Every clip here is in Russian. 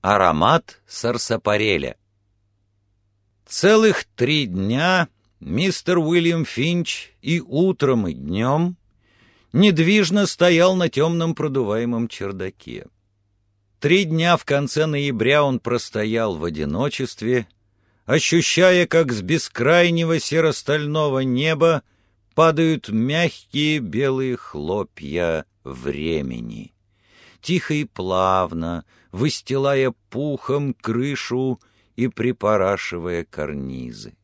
Аромат сарсапареля. Целых три дня мистер Уильям Финч и утром, и днем недвижно стоял на темном продуваемом чердаке. Три дня в конце ноября он простоял в одиночестве, ощущая, как с бескрайнего серо-стального неба падают мягкие белые хлопья времени тихо и плавно, выстилая пухом крышу и припорашивая карнизы.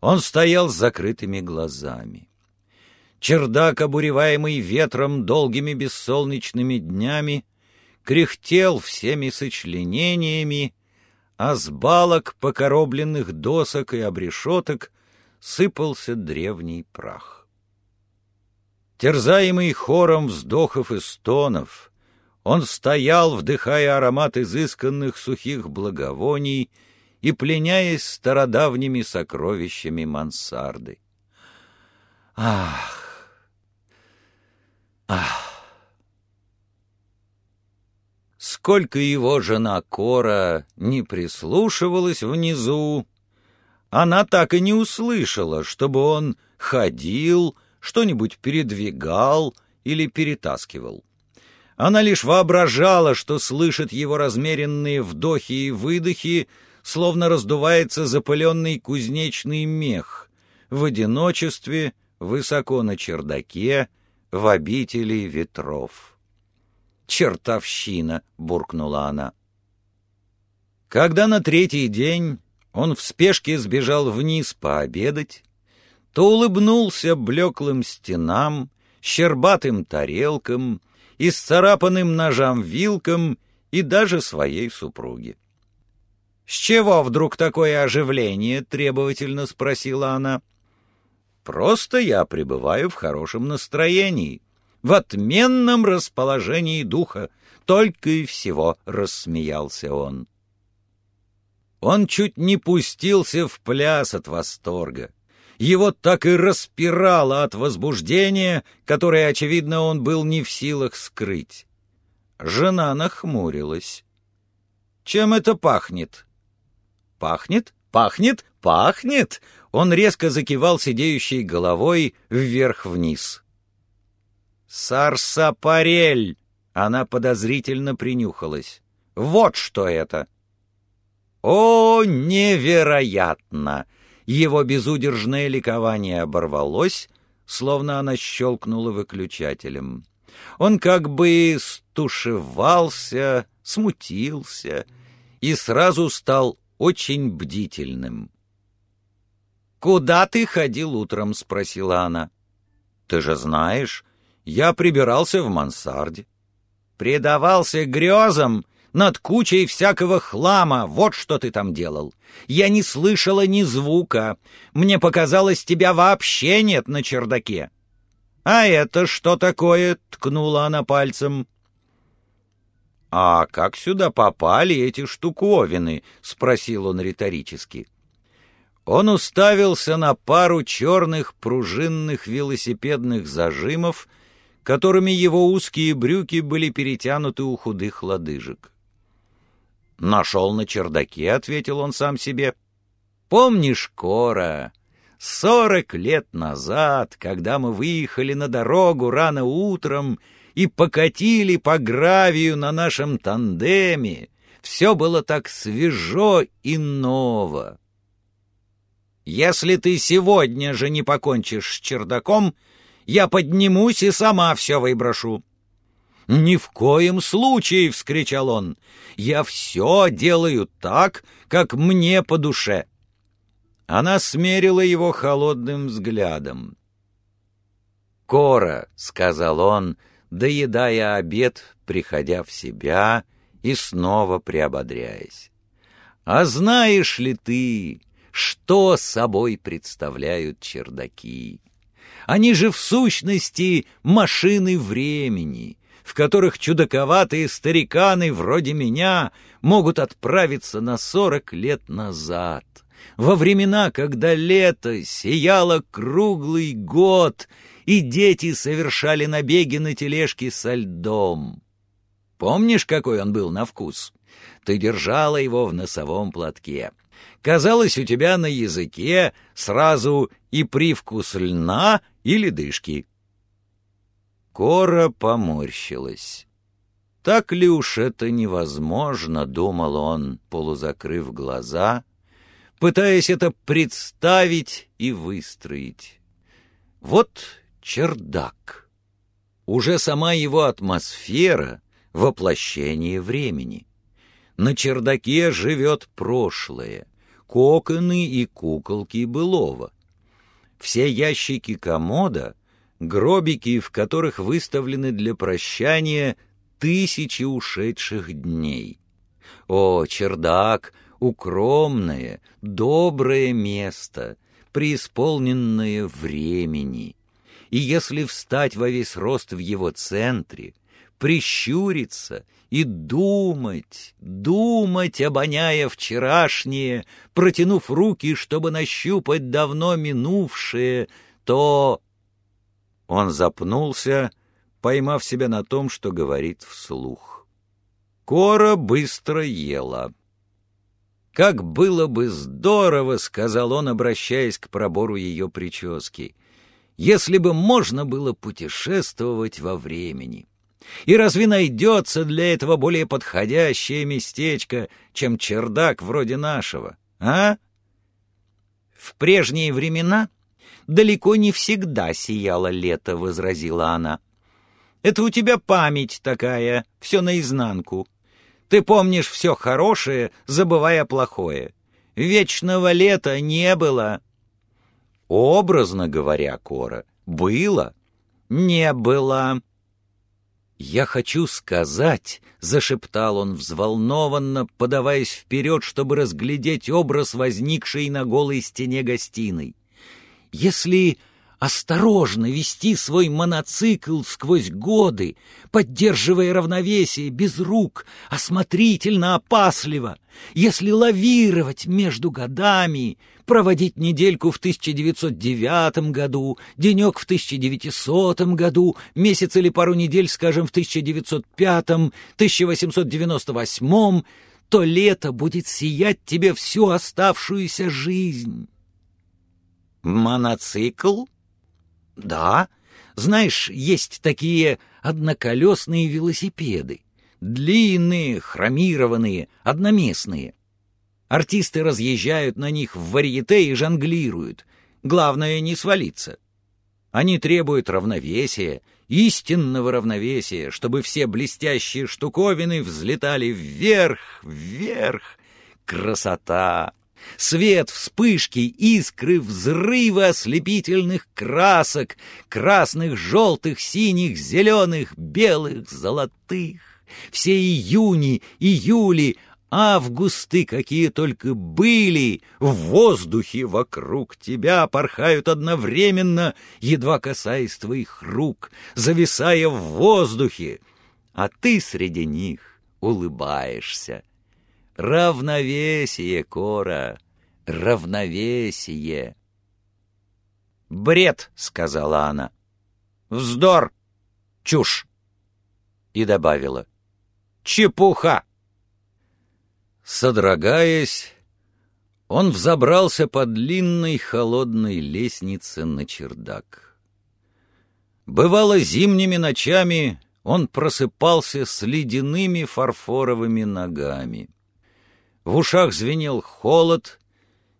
Он стоял с закрытыми глазами. Чердак, обуреваемый ветром долгими бессолнечными днями, кряхтел всеми сочленениями, а с балок, покоробленных досок и обрешеток сыпался древний прах. Терзаемый хором вздохов и стонов — он стоял, вдыхая аромат изысканных сухих благовоний и пленяясь стародавними сокровищами мансарды. Ах! Ах! Сколько его жена Кора не прислушивалась внизу, она так и не услышала, чтобы он ходил, что-нибудь передвигал или перетаскивал. Она лишь воображала, что слышит его размеренные вдохи и выдохи, словно раздувается запыленный кузнечный мех, в одиночестве, высоко на чердаке, в обители ветров. «Чертовщина!» — буркнула она. Когда на третий день он в спешке сбежал вниз пообедать, то улыбнулся блеклым стенам, щербатым тарелкам, исцарапанным ножам вилкам и даже своей супруге. «С чего вдруг такое оживление?» — требовательно спросила она. «Просто я пребываю в хорошем настроении, в отменном расположении духа, только и всего», — рассмеялся он. Он чуть не пустился в пляс от восторга его так и распирало от возбуждения, которое, очевидно, он был не в силах скрыть. Жена нахмурилась. «Чем это пахнет?» «Пахнет? Пахнет? Пахнет!» Он резко закивал сидеющей головой вверх-вниз. «Сарсапарель!» Она подозрительно принюхалась. «Вот что это!» «О, невероятно!» Его безудержное ликование оборвалось, словно она щелкнула выключателем. Он как бы стушевался, смутился и сразу стал очень бдительным. «Куда ты ходил утром?» — спросила она. «Ты же знаешь, я прибирался в мансарде». «Предавался грезам над кучей всякого хлама, вот что ты там делал. Я не слышала ни звука. Мне показалось, тебя вообще нет на чердаке. А это что такое? ткнула она пальцем. А как сюда попали эти штуковины? спросил он риторически. Он уставился на пару черных пружинных велосипедных зажимов, которыми его узкие брюки были перетянуты у худых лодыжек. «Нашел на чердаке», — ответил он сам себе. «Помнишь, Кора, сорок лет назад, когда мы выехали на дорогу рано утром и покатили по гравию на нашем тандеме, все было так свежо и ново. Если ты сегодня же не покончишь с чердаком, я поднимусь и сама все выброшу. «Ни в коем случае!» — вскричал он. «Я все делаю так, как мне по душе!» Она смерила его холодным взглядом. «Кора», — сказал он, доедая обед, приходя в себя и снова приободряясь. «А знаешь ли ты, что собой представляют чердаки? Они же в сущности машины времени» в которых чудаковатые стариканы вроде меня могут отправиться на сорок лет назад, во времена, когда лето сияло круглый год, и дети совершали набеги на тележке со льдом. Помнишь, какой он был на вкус? Ты держала его в носовом платке. Казалось, у тебя на языке сразу и привкус льна, и ледышки. Кора поморщилась. Так ли уж это невозможно, думал он, полузакрыв глаза, пытаясь это представить и выстроить. Вот чердак. Уже сама его атмосфера — воплощение времени. На чердаке живет прошлое, коконы и куколки былого. Все ящики комода — гробики, в которых выставлены для прощания тысячи ушедших дней. О, чердак — укромное, доброе место, преисполненное времени. И если встать во весь рост в его центре, прищуриться и думать, думать, обоняя вчерашнее, протянув руки, чтобы нащупать давно минувшее, то... Он запнулся, поймав себя на том, что говорит вслух. Кора быстро ела. «Как было бы здорово», — сказал он, обращаясь к пробору ее прически, «если бы можно было путешествовать во времени». И разве найдется для этого более подходящее местечко, чем чердак вроде нашего, а? В прежние времена далеко не всегда сияло лето, — возразила она. Это у тебя память такая, все наизнанку. Ты помнишь все хорошее, забывая плохое. Вечного лета не было. Образно говоря, Кора, было. Не было. «Я хочу сказать», — зашептал он взволнованно, подаваясь вперед, чтобы разглядеть образ, возникший на голой стене гостиной. «Если осторожно вести свой моноцикл сквозь годы, поддерживая равновесие без рук, осмотрительно, опасливо, если лавировать между годами, проводить недельку в 1909 году, денек в 1900 году, месяц или пару недель, скажем, в 1905, 1898, то лето будет сиять тебе всю оставшуюся жизнь. Моноцикл? Да. Знаешь, есть такие одноколесные велосипеды. Длинные, хромированные, одноместные. Артисты разъезжают на них в варьете и жонглируют. Главное не свалиться. Они требуют равновесия, истинного равновесия, чтобы все блестящие штуковины взлетали вверх, вверх. Красота! Свет, вспышки, искры, взрывы ослепительных красок, красных, желтых, синих, зеленых, белых, золотых. Все июни, июли, августы, какие только были, в воздухе вокруг тебя порхают одновременно, едва касаясь твоих рук, зависая в воздухе, а ты среди них улыбаешься. Равновесие, Кора, равновесие. «Бред!» — сказала она. «Вздор! Чушь!» И добавила. «Чепуха!» Содрогаясь, он взобрался по длинной холодной лестнице на чердак. Бывало, зимними ночами он просыпался с ледяными фарфоровыми ногами. В ушах звенел холод,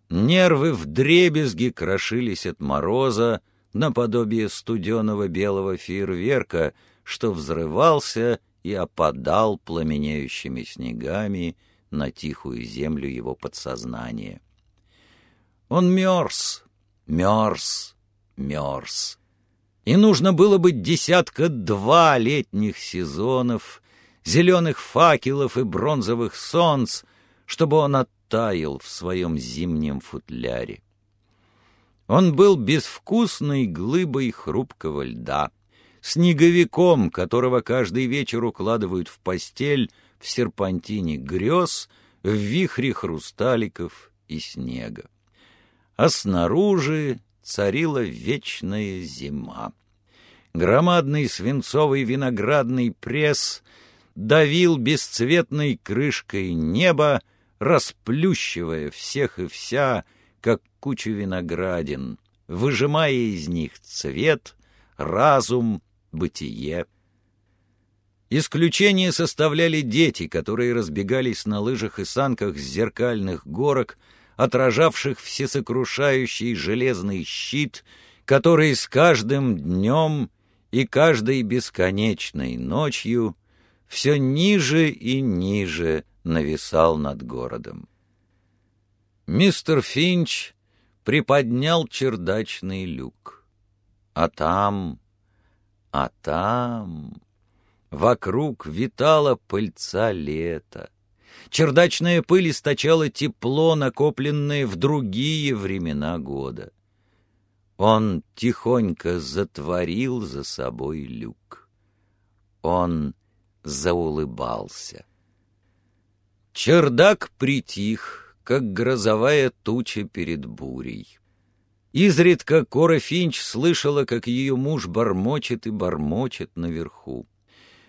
нервы вдребезги крошились от мороза, наподобие студеного белого фейерверка, что взрывался и опадал пламенеющими снегами на тихую землю его подсознания. Он мерз, мерз, мерз. И нужно было быть десятка-два летних сезонов, зеленых факелов и бронзовых солнц, чтобы он оттаял в своем зимнем футляре. Он был безвкусной глыбой хрупкого льда, снеговиком, которого каждый вечер укладывают в постель в серпантине грез, в вихре хрусталиков и снега. А снаружи царила вечная зима. Громадный свинцовый виноградный пресс давил бесцветной крышкой небо, расплющивая всех и вся, как кучу виноградин, выжимая из них цвет, разум, бытие. Исключение составляли дети, которые разбегались на лыжах и санках с зеркальных горок, отражавших всесокрушающий железный щит, который с каждым днем и каждой бесконечной ночью все ниже и ниже нависал над городом. Мистер Финч приподнял чердачный люк. А там, а там... Вокруг витала пыльца лета. Чердачная пыль источала тепло, накопленное в другие времена года. Он тихонько затворил за собой люк. Он заулыбался. Чердак притих, как грозовая туча перед бурей. Изредка Кора Финч слышала, как ее муж бормочет и бормочет наверху.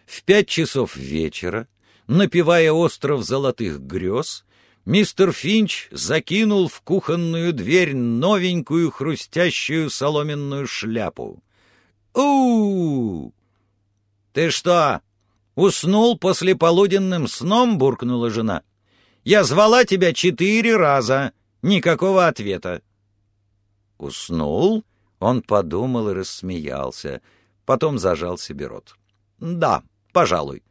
В пять часов вечера, напевая «Остров золотых грез», мистер Финч закинул в кухонную дверь новенькую хрустящую соломенную шляпу. -у, «Ты что, уснул после полуденным сном?» — буркнула жена. «Я звала тебя четыре раза, никакого ответа». «Уснул?» — он подумал и рассмеялся, потом зажал себе рот. «Да, пожалуй».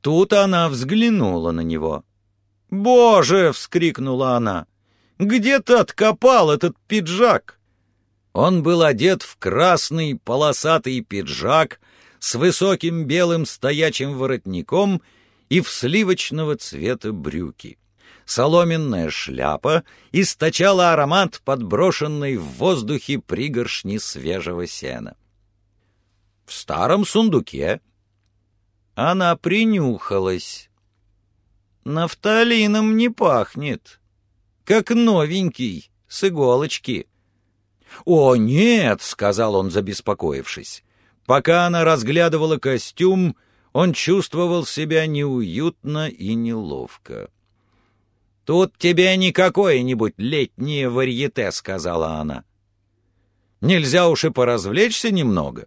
Тут она взглянула на него. «Боже!» — вскрикнула она. «Где ты откопал этот пиджак?» Он был одет в красный полосатый пиджак с высоким белым стоячим воротником и в сливочного цвета брюки. Соломенная шляпа источала аромат, подброшенный в воздухе пригоршни свежего сена. В старом сундуке она принюхалась. Нафталином не пахнет, как новенький, с иголочки. «О, нет!» — сказал он, забеспокоившись. Пока она разглядывала костюм, он чувствовал себя неуютно и неловко. «Тут тебе не какое-нибудь летнее варьете», — сказала она. «Нельзя уж и поразвлечься немного».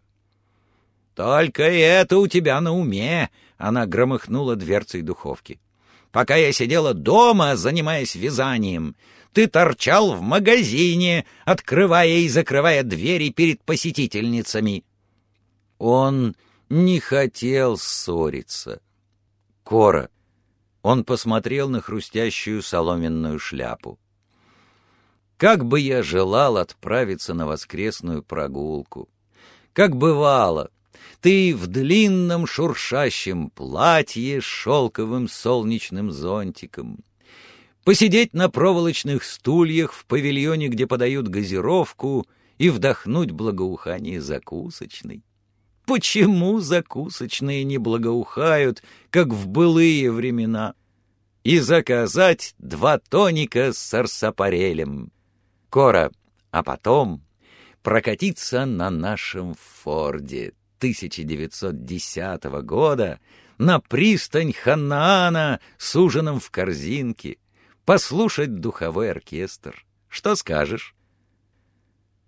«Только это у тебя на уме!» — она громыхнула дверцей духовки. «Пока я сидела дома, занимаясь вязанием, ты торчал в магазине, открывая и закрывая двери перед посетительницами». Он не хотел ссориться. «Кора!» Он посмотрел на хрустящую соломенную шляпу. «Как бы я желал отправиться на воскресную прогулку! Как бывало!» Ты в длинном шуршащем платье с шелковым солнечным зонтиком. Посидеть на проволочных стульях в павильоне, где подают газировку, и вдохнуть благоухание закусочной. Почему закусочные не благоухают, как в былые времена? И заказать два тоника с сарсапарелем. Кора, а потом прокатиться на нашем Форде. 1910 года на пристань Ханаана с ужином в корзинке, послушать духовой оркестр. Что скажешь?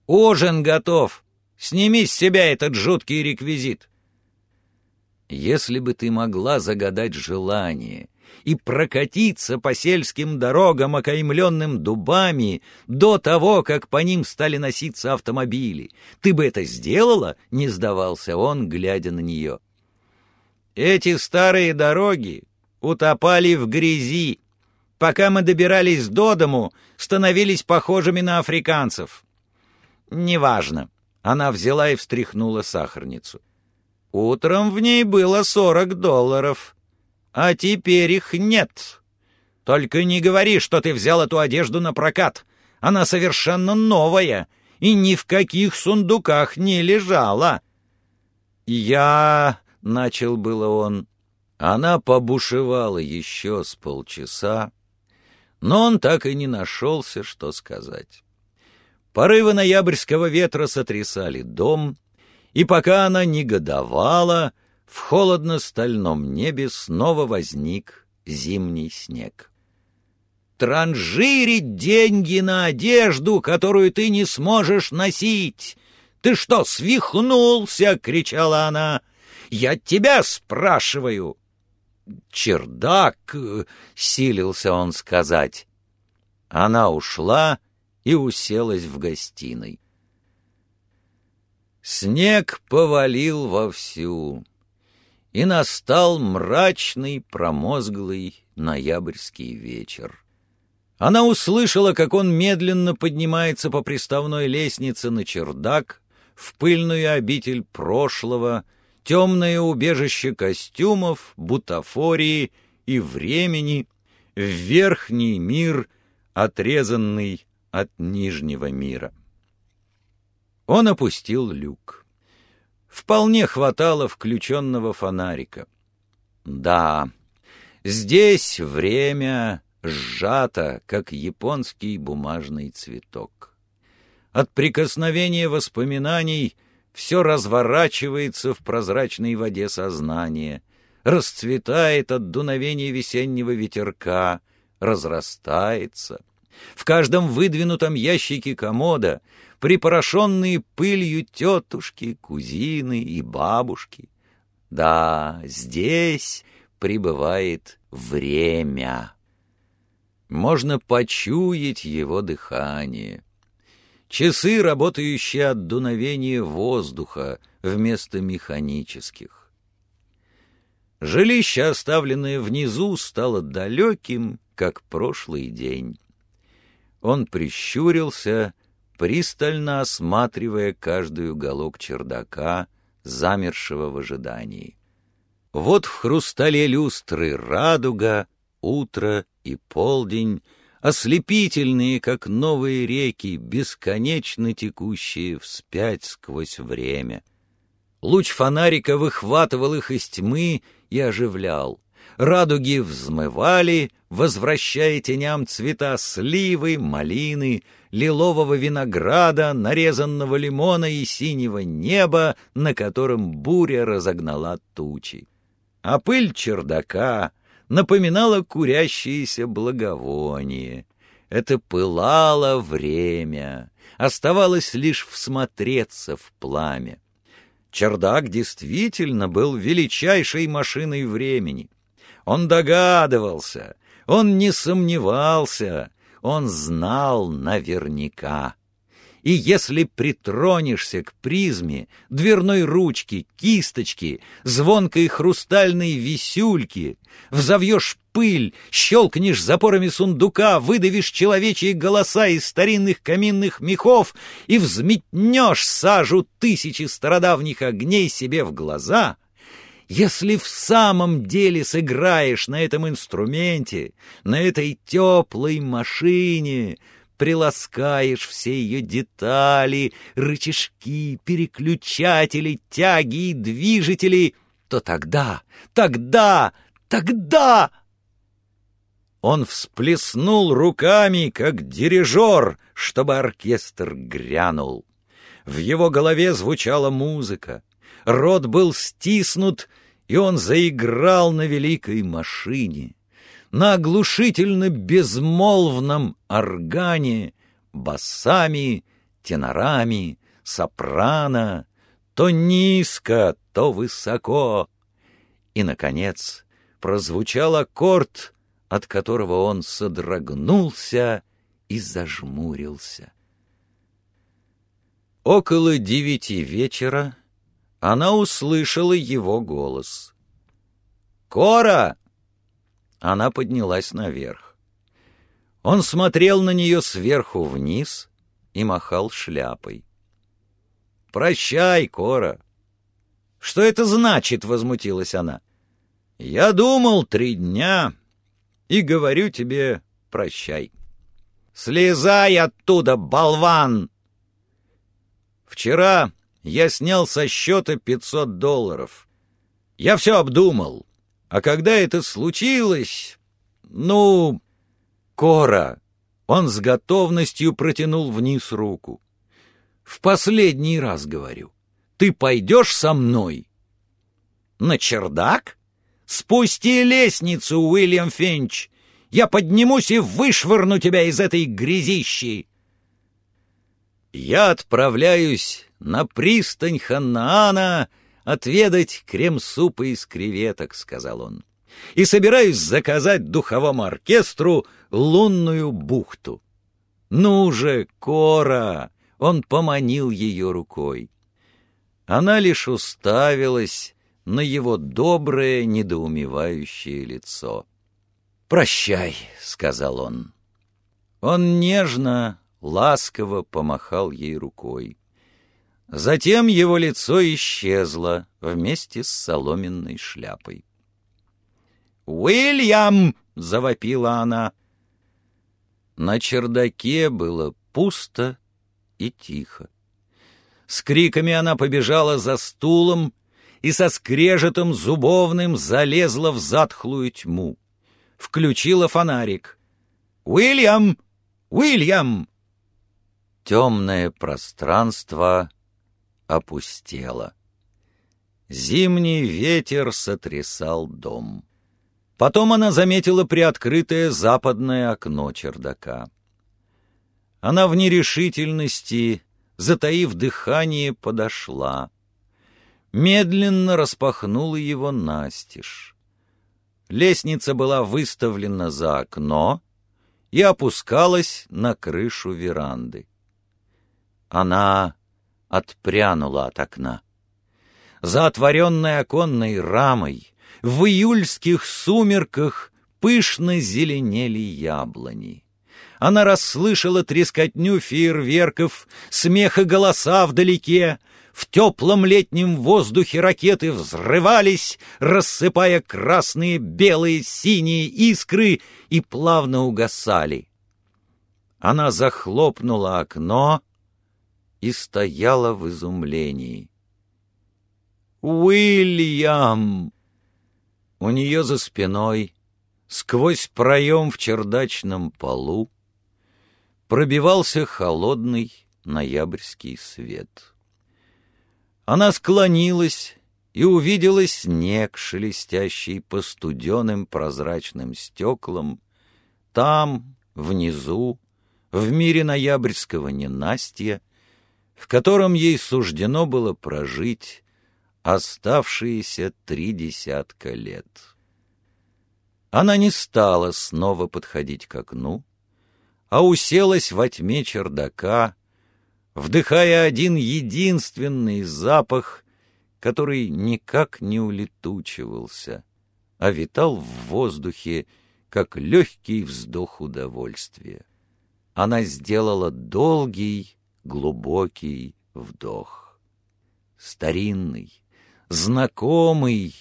«Ужин готов! Сними с себя этот жуткий реквизит!» Если бы ты могла загадать желание, и прокатиться по сельским дорогам, окаймленным дубами, до того, как по ним стали носиться автомобили. Ты бы это сделала?» — не сдавался он, глядя на нее. «Эти старые дороги утопали в грязи. Пока мы добирались до дому, становились похожими на африканцев». «Неважно». Она взяла и встряхнула сахарницу. Утром в ней было сорок долларов а теперь их нет. Только не говори, что ты взял эту одежду на прокат. Она совершенно новая и ни в каких сундуках не лежала. Я... — начал было он. Она побушевала еще с полчаса, но он так и не нашелся, что сказать. Порывы ноябрьского ветра сотрясали дом, и пока она негодовала, в холодно-стальном небе снова возник зимний снег. «Транжирить деньги на одежду, которую ты не сможешь носить! Ты что, свихнулся?» — кричала она. «Я тебя спрашиваю!» «Чердак!» — силился он сказать. Она ушла и уселась в гостиной. Снег повалил вовсю, и настал мрачный, промозглый ноябрьский вечер. Она услышала, как он медленно поднимается по приставной лестнице на чердак, в пыльную обитель прошлого, темное убежище костюмов, бутафории и времени, в верхний мир, отрезанный от нижнего мира. Он опустил люк. Вполне хватало включенного фонарика. Да, здесь время сжато, как японский бумажный цветок. От прикосновения воспоминаний все разворачивается в прозрачной воде сознания, расцветает от дуновения весеннего ветерка, разрастается. В каждом выдвинутом ящике комода припорошенные пылью тетушки, кузины и бабушки. Да, здесь пребывает время. Можно почуять его дыхание — Часы, работающие от дуновения воздуха вместо механических. Жилище, оставленное внизу, стало далеким, как прошлый день. Он прищурился, пристально осматривая каждый уголок чердака, замершего в ожидании. Вот в хрустале люстры радуга, утро и полдень — ослепительные, как новые реки, бесконечно текущие вспять сквозь время. Луч фонарика выхватывал их из тьмы и оживлял. Радуги взмывали, возвращая теням цвета сливы, малины, лилового винограда, нарезанного лимона и синего неба, на котором буря разогнала тучи. А пыль чердака — напоминало курящееся благовоние. Это пылало время, оставалось лишь всмотреться в пламя. Чердак действительно был величайшей машиной времени. Он догадывался, он не сомневался, он знал наверняка. И если притронешься к призме, дверной ручке, кисточке, звонкой хрустальной висюльке, взовьешь пыль, щелкнешь запорами сундука, выдавишь человечьи голоса из старинных каминных мехов и взметнешь сажу тысячи стародавних огней себе в глаза — если в самом деле сыграешь на этом инструменте, на этой теплой машине, приласкаешь все ее детали, рычажки, переключатели, тяги и движители, то тогда, тогда, тогда... Он всплеснул руками, как дирижер, чтобы оркестр грянул. В его голове звучала музыка, рот был стиснут, и он заиграл на великой машине на оглушительно-безмолвном органе, басами, тенорами, сопрано, то низко, то высоко. И, наконец, прозвучал аккорд, от которого он содрогнулся и зажмурился. Около девяти вечера она услышала его голос. «Кора!» Она поднялась наверх. Он смотрел на нее сверху вниз и махал шляпой. «Прощай, Кора!» «Что это значит?» — возмутилась она. «Я думал три дня и говорю тебе прощай». «Слезай оттуда, болван!» «Вчера я снял со счета пятьсот долларов. Я все обдумал. А когда это случилось... Ну, Кора... Он с готовностью протянул вниз руку. «В последний раз говорю. Ты пойдешь со мной?» На чердак? Спусти лестницу, Уильям Финч! Я поднимусь и вышвырну тебя из этой грязищи!» «Я отправляюсь на пристань Ханаана отведать крем-супа из креветок», — сказал он, «и собираюсь заказать духовому оркестру лунную бухту». «Ну же, Кора!» — он поманил ее рукой. Она лишь уставилась на его доброе, недоумевающее лицо. «Прощай», — сказал он. Он нежно, ласково помахал ей рукой. Затем его лицо исчезло вместе с соломенной шляпой. «Уильям!» — завопила она. На чердаке было пусто и тихо. С криками она побежала за стулом и со скрежетом зубовным залезла в затхлую тьму. Включила фонарик. «Уильям! Уильям!» Темное пространство опустело. Зимний ветер сотрясал дом. Потом она заметила приоткрытое западное окно чердака. Она в нерешительности, затаив дыхание, подошла. Медленно распахнула его настежь. Лестница была выставлена за окно и опускалась на крышу веранды. Она отпрянула от окна. За отворенной оконной рамой в июльских сумерках пышно зеленели яблони. Она расслышала трескотню фейерверков, смех и голоса вдалеке. В теплом летнем воздухе ракеты взрывались, рассыпая красные, белые, синие искры и плавно угасали. Она захлопнула окно и стояла в изумлении. «Уильям!» У нее за спиной, сквозь проем в чердачном полу, пробивался холодный ноябрьский свет. Она склонилась и увидела снег, шелестящий по студеным прозрачным стеклам, там, внизу, в мире ноябрьского ненастья, в котором ей суждено было прожить оставшиеся три десятка лет. Она не стала снова подходить к окну, а уселась во тьме чердака, вдыхая один единственный запах, который никак не улетучивался, а витал в воздухе, как легкий вздох удовольствия. Она сделала долгий, глубокий вдох. Старинный, знакомый,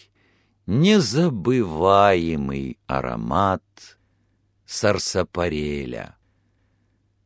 незабываемый аромат сарсапареля.